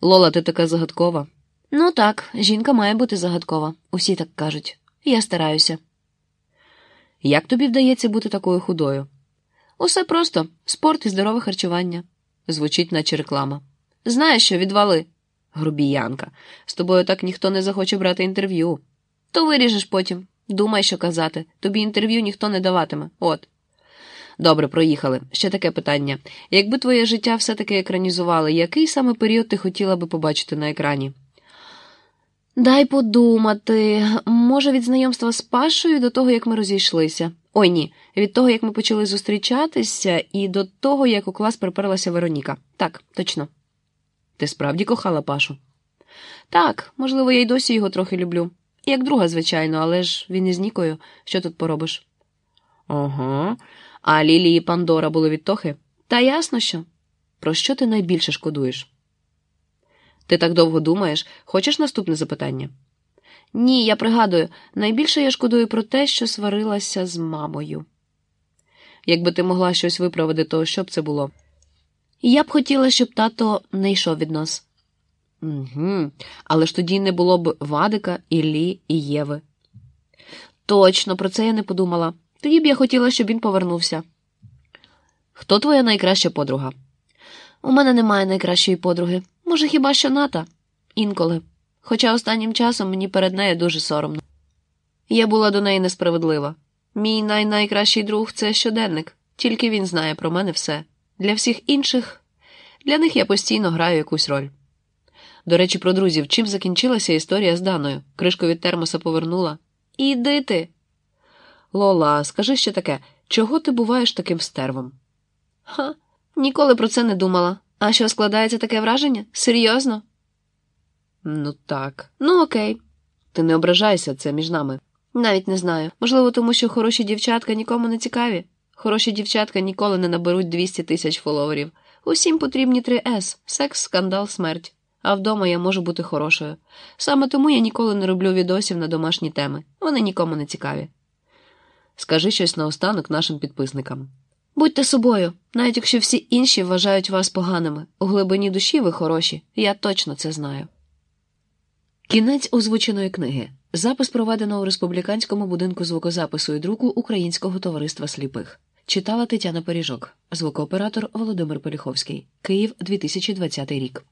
Лола, ти така загадкова. Ну так, жінка має бути загадкова. Усі так кажуть. Я стараюся. Як тобі вдається бути такою худою? Усе просто спорт і здорове харчування. Звучить, наче реклама. Знаєш що, відвали. Грубіянка. З тобою так ніхто не захоче брати інтерв'ю. То виріжеш потім. Думай, що казати. Тобі інтерв'ю ніхто не даватиме. От. Добре, проїхали. Ще таке питання. Якби твоє життя все-таки екранізували, який саме період ти хотіла би побачити на екрані? Дай подумати. Може, від знайомства з Пашою до того, як ми розійшлися. Ой ні, від того, як ми почали зустрічатися, і до того, як у клас приперлася Вероніка. Так, точно. Ти справді кохала Пашу? Так, можливо, я й досі його трохи люблю. Як друга, звичайно, але ж він із Нікою. Що тут поробиш? Ага. А Лілії і Пандора були від Тохи? Та ясно що. Про що ти найбільше шкодуєш? Ти так довго думаєш, хочеш наступне запитання? Ні, я пригадую, найбільше я шкодую про те, що сварилася з мамою. Якби ти могла щось виправити, то що б це було? Я б хотіла, щоб тато не йшов від нас. Угу. Але ж тоді не було б Вадика, Іллі і Єви. Точно, про це я не подумала. Тоді б я хотіла, щоб він повернувся. Хто твоя найкраща подруга? У мене немає найкращої подруги. Може, хіба що ната? Інколи. Хоча останнім часом мені перед нею дуже соромно. Я була до неї несправедлива. Мій най-найкращий друг це щоденник, тільки він знає про мене все. Для всіх інших, для них я постійно граю якусь роль. До речі, про друзів, чим закінчилася історія з Даною? Кришку від термоса повернула. Іди ти. Лола, скажи ще таке, чого ти буваєш таким стервом? Ха, ніколи про це не думала. А що складається таке враження? Серйозно? Ну так. Ну окей. Ти не ображайся, це між нами. Навіть не знаю. Можливо, тому що хороші дівчатка нікому не цікаві. Хороші дівчатка ніколи не наберуть 200 тисяч фоловерів. Усім потрібні 3 С секс, скандал, смерть. А вдома я можу бути хорошою. Саме тому я ніколи не роблю відосів на домашні теми. Вони нікому не цікаві. Скажи щось наостанок нашим підписникам. Будьте собою, навіть якщо всі інші вважають вас поганими. У глибині душі ви хороші, я точно це знаю. Кінець озвученої книги. Запис проведено у республіканському будинку звукозапису і друку Українського товариства сліпих. Читала Тетяна Поріжок, звукооператор Володимир Поліховський, Київ, 2020 рік.